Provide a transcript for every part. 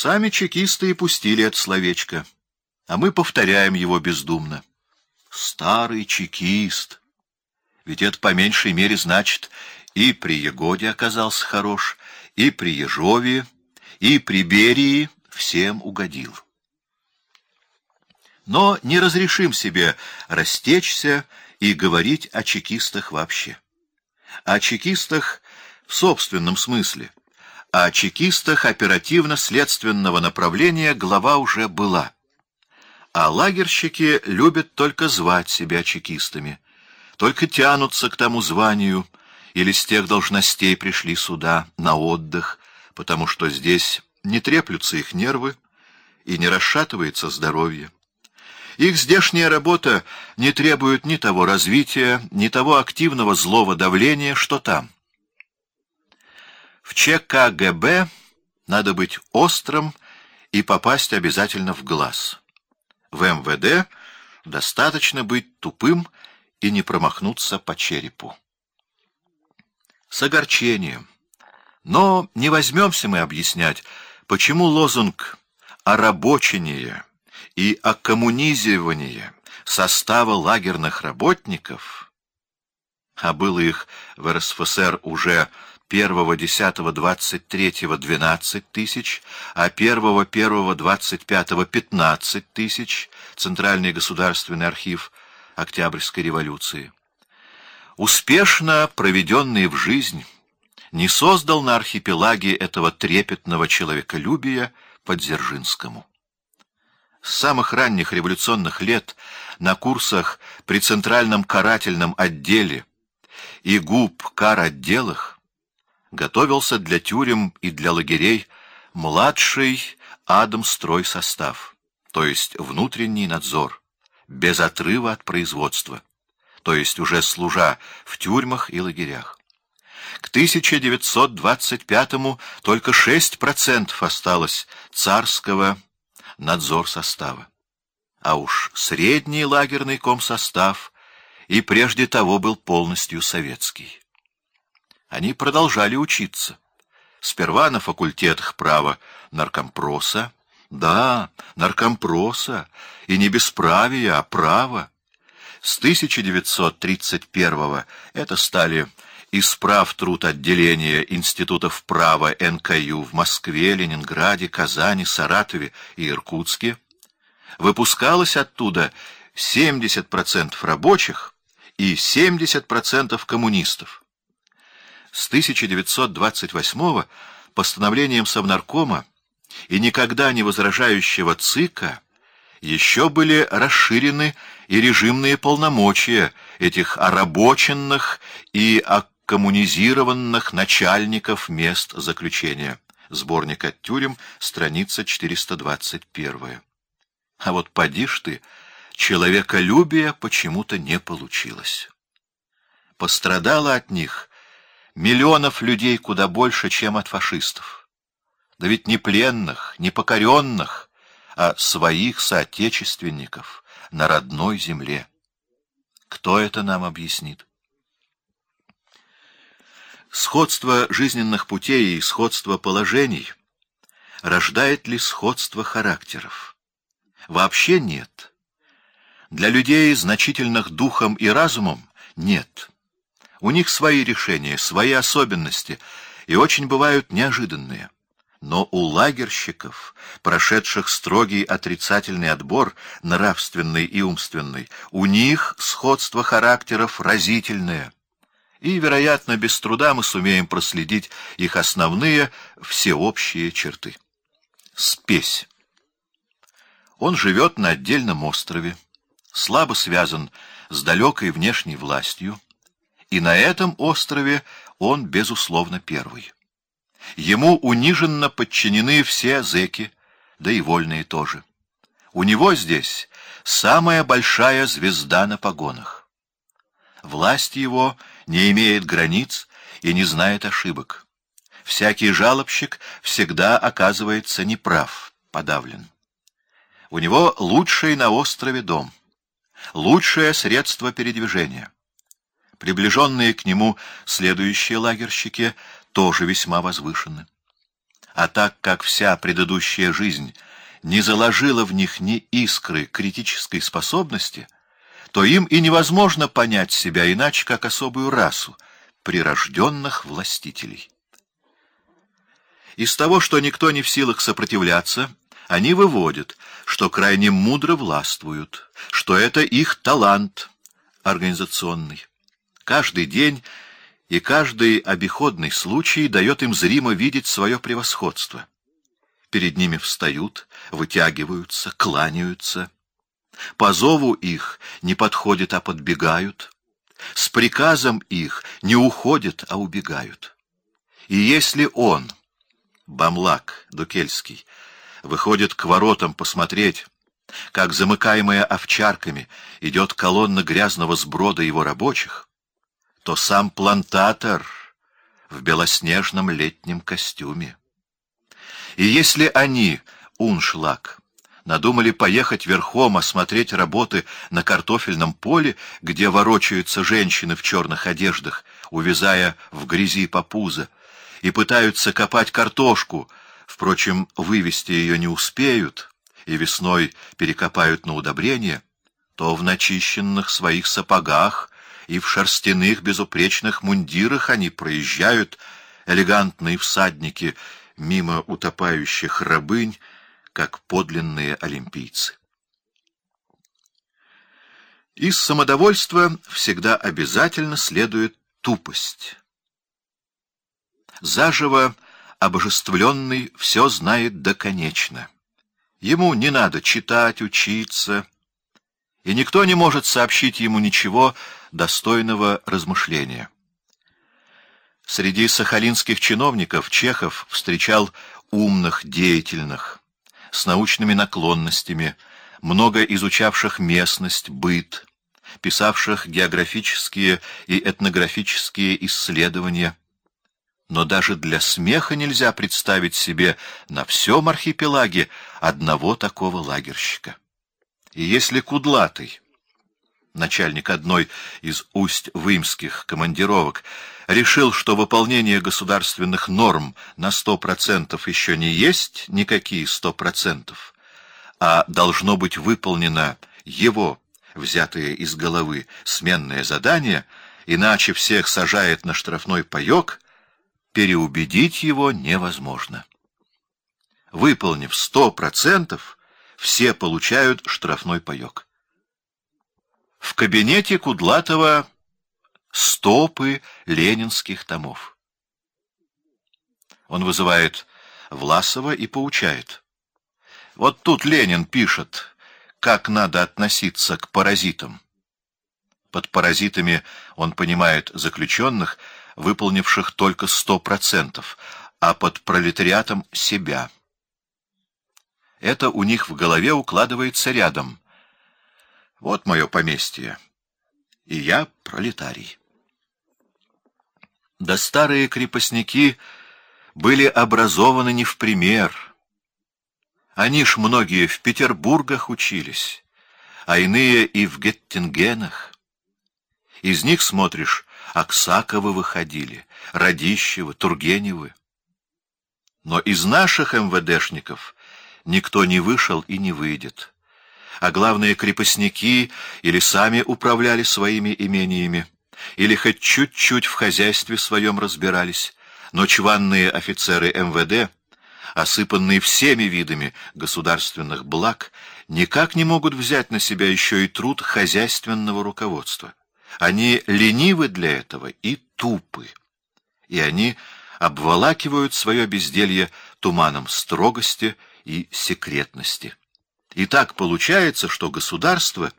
Сами чекисты и пустили это словечко, а мы повторяем его бездумно. Старый чекист. Ведь это по меньшей мере значит, и при Егоде оказался хорош, и при Ежове, и при Берии всем угодил. Но не разрешим себе растечься и говорить о чекистах вообще. О чекистах в собственном смысле. О чекистах оперативно-следственного направления глава уже была. А лагерщики любят только звать себя чекистами, только тянутся к тому званию, или с тех должностей пришли сюда на отдых, потому что здесь не треплются их нервы и не расшатывается здоровье. Их здешняя работа не требует ни того развития, ни того активного злого давления, что там. В ЧКГБ надо быть острым и попасть обязательно в глаз. В МВД достаточно быть тупым и не промахнуться по черепу. С огорчением. Но не возьмемся мы объяснять, почему лозунг «орабочение» и оккоммунизирование состава лагерных работников, а было их в РСФСР уже 1-10-23 12 тысяч, а 1-1-25 15 тысяч, Центральный государственный архив Октябрьской революции, успешно проведенный в жизнь, не создал на архипелаге этого трепетного человеколюбия по Дзержинскому. С самых ранних революционных лет на курсах при Центральном карательном отделе и ГУП кар-отделах готовился для тюрем и для лагерей младший Адамстрой состав, то есть внутренний надзор, без отрыва от производства, то есть уже служа в тюрьмах и лагерях. К 1925-му только 6% осталось царского надзор состава. А уж средний лагерный комсостав и прежде того был полностью советский. Они продолжали учиться. Сперва на факультетах права наркомпроса, да, наркомпроса, и не бесправия, а права. С 1931-го это стали исправ труд отделения институтов права НКЮ в Москве, Ленинграде, Казани, Саратове и Иркутске, выпускалось оттуда 70% рабочих и 70% коммунистов. С 1928 постановлением Совнаркома и никогда не возражающего ЦИКа еще были расширены и режимные полномочия этих орабоченных и коммунизированных начальников мест заключения. Сборник от тюрем, страница 421. А вот поди ж ты, человеколюбия почему-то не получилось. Пострадало от них миллионов людей куда больше, чем от фашистов. Да ведь не пленных, не покоренных, а своих соотечественников на родной земле. Кто это нам объяснит? Сходство жизненных путей и сходство положений рождает ли сходство характеров? Вообще нет. Для людей, значительных духом и разумом, нет. У них свои решения, свои особенности, и очень бывают неожиданные. Но у лагерщиков, прошедших строгий отрицательный отбор, нравственный и умственный, у них сходство характеров разительное — и, вероятно, без труда мы сумеем проследить их основные всеобщие черты. Спесь. Он живет на отдельном острове, слабо связан с далекой внешней властью, и на этом острове он, безусловно, первый. Ему униженно подчинены все зэки, да и вольные тоже. У него здесь самая большая звезда на погонах. Власть его не имеет границ и не знает ошибок. Всякий жалобщик всегда оказывается неправ, подавлен. У него лучший на острове дом, лучшее средство передвижения. Приближенные к нему следующие лагерщики тоже весьма возвышены. А так как вся предыдущая жизнь не заложила в них ни искры критической способности, то им и невозможно понять себя иначе, как особую расу прирожденных властителей. Из того, что никто не в силах сопротивляться, они выводят, что крайне мудро властвуют, что это их талант организационный. Каждый день и каждый обиходный случай дает им зримо видеть свое превосходство. Перед ними встают, вытягиваются, кланяются. По зову их не подходят, а подбегают. С приказом их не уходят, а убегают. И если он, Бамлак Дукельский, выходит к воротам посмотреть, как замыкаемая овчарками идет колонна грязного сброда его рабочих, то сам плантатор в белоснежном летнем костюме. И если они, уншлаг, надумали поехать верхом осмотреть работы на картофельном поле, где ворочаются женщины в черных одеждах, увязая в грязи по пузо, и пытаются копать картошку, впрочем, вывести ее не успеют, и весной перекопают на удобрение, то в начищенных своих сапогах и в шерстяных безупречных мундирах они проезжают, элегантные всадники, мимо утопающих рабынь, как подлинные олимпийцы. Из самодовольства всегда обязательно следует тупость. Заживо обожествленный все знает доконечно. Ему не надо читать, учиться, и никто не может сообщить ему ничего достойного размышления. Среди сахалинских чиновников Чехов встречал умных, деятельных, с научными наклонностями, много изучавших местность, быт, писавших географические и этнографические исследования. Но даже для смеха нельзя представить себе на всем архипелаге одного такого лагерщика. И если Кудлатый, начальник одной из усть-вымских командировок, решил, что выполнение государственных норм на сто процентов еще не есть никакие сто процентов, а должно быть выполнено его, взятое из головы, сменное задание, иначе всех сажает на штрафной паек, переубедить его невозможно. Выполнив сто процентов, все получают штрафной паек. В кабинете Кудлатова стопы ленинских томов. Он вызывает Власова и поучает. Вот тут Ленин пишет, как надо относиться к паразитам. Под паразитами он понимает заключенных, выполнивших только сто процентов, а под пролетариатом — себя. Это у них в голове укладывается рядом. Вот мое поместье и я пролетарий. Да старые крепостники были образованы не в пример. Они ж многие в Петербургах учились, а иные и в Геттингенах. Из них, смотришь, Аксаковы выходили, Радищевы, Тургеневы. Но из наших МВДшников никто не вышел и не выйдет а главные крепостники или сами управляли своими имениями, или хоть чуть-чуть в хозяйстве своем разбирались, но чванные офицеры МВД, осыпанные всеми видами государственных благ, никак не могут взять на себя еще и труд хозяйственного руководства. Они ленивы для этого и тупы, и они обволакивают свое безделье туманом строгости и секретности. И так получается, что государство,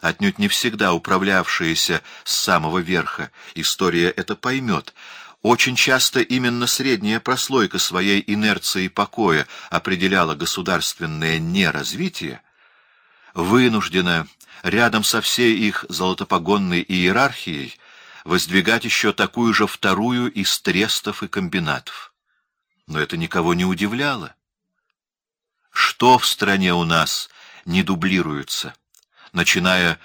отнюдь не всегда управлявшееся с самого верха, история это поймет, очень часто именно средняя прослойка своей инерции покоя определяла государственное неразвитие, вынуждена рядом со всей их золотопогонной иерархией воздвигать еще такую же вторую из трестов и комбинатов. Но это никого не удивляло. Что в стране у нас не дублируется, начиная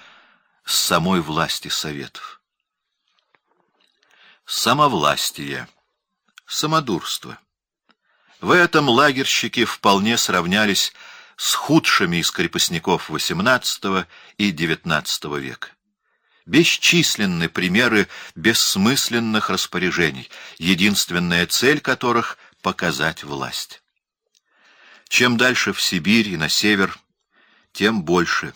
с самой власти советов? Самовластие, самодурство. В этом лагерщики вполне сравнялись с худшими из крепостников XVIII и XIX века. Бесчисленны примеры бессмысленных распоряжений, единственная цель которых — показать власть. Чем дальше в Сибирь и на север, тем больше.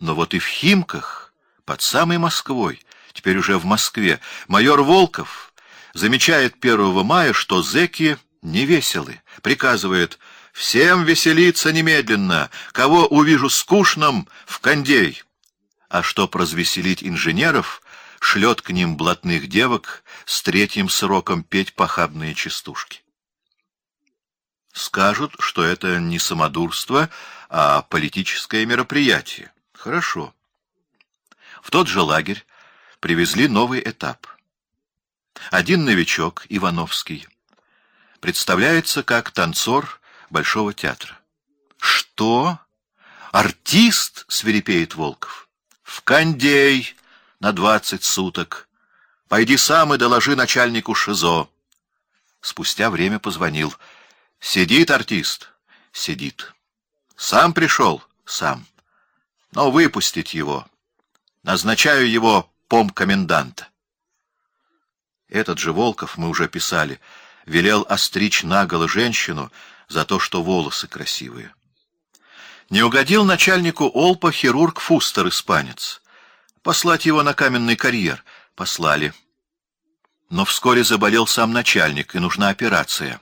Но вот и в Химках, под самой Москвой, теперь уже в Москве, майор Волков замечает 1 мая, что зэки невеселы, приказывает «Всем веселиться немедленно, кого увижу скучным, в кондей» а чтоб развеселить инженеров, шлет к ним блатных девок с третьим сроком петь похабные частушки. Скажут, что это не самодурство, а политическое мероприятие. Хорошо. В тот же лагерь привезли новый этап. Один новичок, Ивановский, представляется как танцор Большого театра. «Что? Артист?» — свирепеет Волков. В кондей на двадцать суток. Пойди сам и доложи начальнику ШИЗО. Спустя время позвонил. Сидит артист? Сидит. Сам пришел? Сам. Но выпустить его. Назначаю его пом-коменданта. Этот же Волков, мы уже писали, велел остричь наголо женщину за то, что волосы красивые. Не угодил начальнику Олпа хирург Фустер, испанец. Послать его на каменный карьер. Послали. Но вскоре заболел сам начальник, и нужна операция.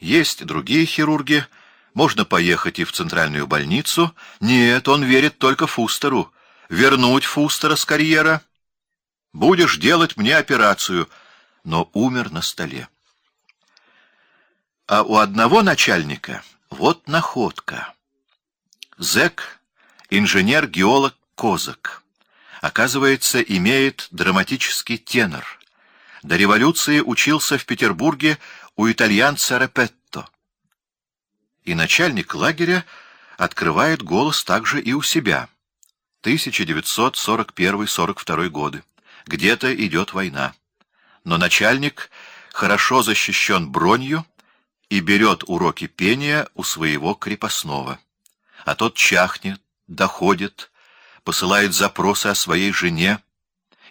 Есть другие хирурги, можно поехать и в центральную больницу. Нет, он верит только Фустеру. Вернуть Фустера с карьера. Будешь делать мне операцию. Но умер на столе. А у одного начальника вот находка. Зэк, инженер-геолог Козак, оказывается, имеет драматический тенор. До революции учился в Петербурге у итальянца Репетто. И начальник лагеря открывает голос также и у себя. 1941-42 годы. Где-то идет война. Но начальник хорошо защищен бронью и берет уроки пения у своего крепостного а тот чахнет, доходит, посылает запросы о своей жене,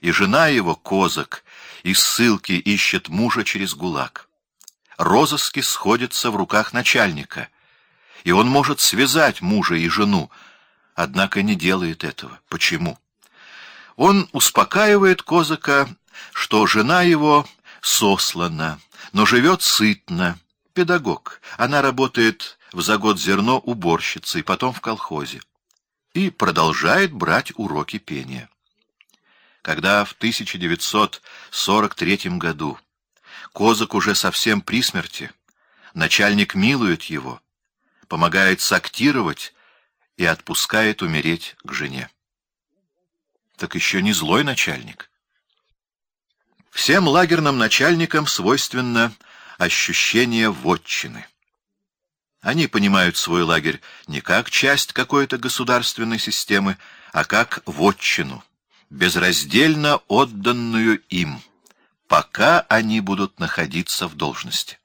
и жена его, козак, из ссылки ищет мужа через гулаг. Розыски сходятся в руках начальника, и он может связать мужа и жену, однако не делает этого. Почему? Он успокаивает козака, что жена его сослана, но живет сытно, педагог. Она работает в за год зерно уборщицей, потом в колхозе. И продолжает брать уроки пения. Когда в 1943 году Козак уже совсем при смерти, начальник милует его, помогает сактировать и отпускает умереть к жене. Так еще не злой начальник. Всем лагерным начальникам свойственно ощущение вотчины. Они понимают свой лагерь не как часть какой-то государственной системы, а как вотчину, безраздельно отданную им, пока они будут находиться в должности.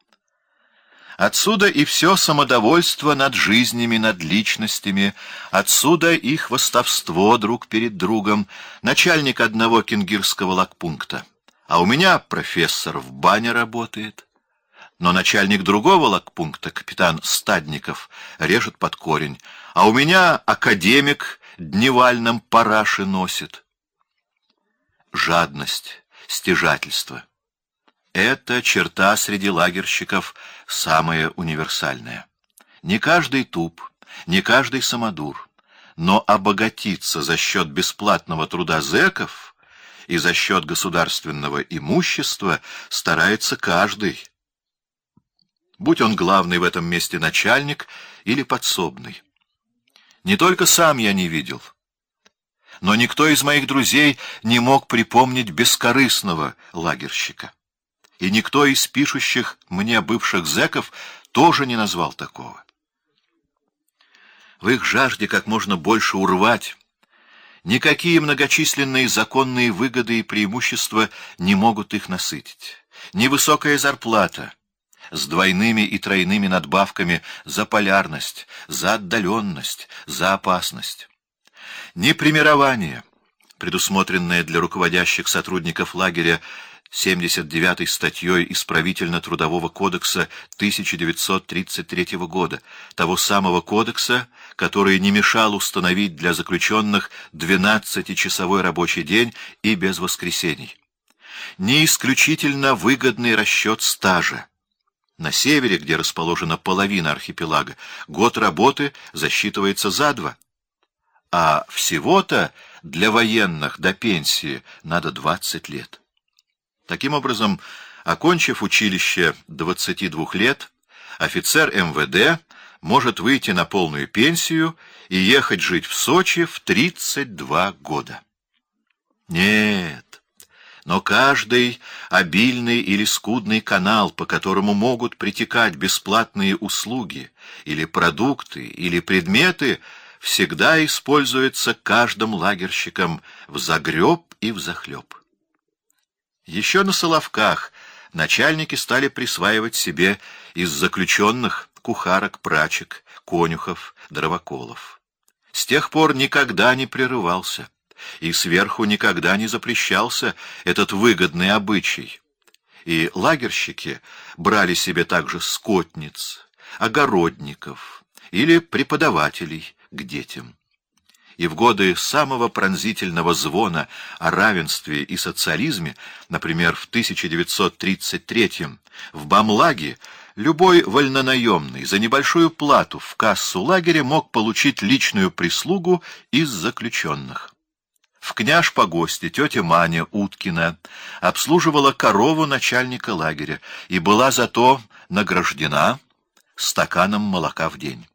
Отсюда и все самодовольство над жизнями, над личностями, отсюда и хвостовство друг перед другом, начальник одного кенгирского лагпункта. А у меня профессор в бане работает. Но начальник другого лагпункта, капитан Стадников, режет под корень, а у меня академик дневальным параши носит. Жадность, стяжательство — это черта среди лагерщиков самая универсальная. Не каждый туп, не каждый самодур, но обогатиться за счет бесплатного труда зэков и за счет государственного имущества старается каждый, будь он главный в этом месте начальник или подсобный. Не только сам я не видел, но никто из моих друзей не мог припомнить бескорыстного лагерщика. И никто из пишущих мне бывших зэков тоже не назвал такого. В их жажде как можно больше урвать, никакие многочисленные законные выгоды и преимущества не могут их насытить. Ни высокая зарплата, с двойными и тройными надбавками за полярность, за отдаленность, за опасность. Непримирование, предусмотренное для руководящих сотрудников лагеря 79-й статьей Исправительно-трудового кодекса 1933 года, того самого кодекса, который не мешал установить для заключенных 12-часовой рабочий день и без воскресений. Не исключительно выгодный расчет стажа. На севере, где расположена половина архипелага, год работы засчитывается за два, а всего-то для военных до пенсии надо 20 лет. Таким образом, окончив училище 22 лет, офицер МВД может выйти на полную пенсию и ехать жить в Сочи в 32 года. Нет, но каждый обильный или скудный канал, по которому могут притекать бесплатные услуги или продукты или предметы, всегда используется каждым лагерщиком в загреб и в захлеб. Еще на Соловках начальники стали присваивать себе из заключенных кухарок, прачек, конюхов, дровоколов. С тех пор никогда не прерывался, и сверху никогда не запрещался этот выгодный обычай. И лагерщики брали себе также скотниц, огородников или преподавателей к детям и в годы самого пронзительного звона о равенстве и социализме, например, в 1933 в Бамлаге, любой вольнонаемный за небольшую плату в кассу лагеря мог получить личную прислугу из заключенных. В княж по гости тетя Маня Уткина обслуживала корову начальника лагеря и была зато награждена стаканом молока в день.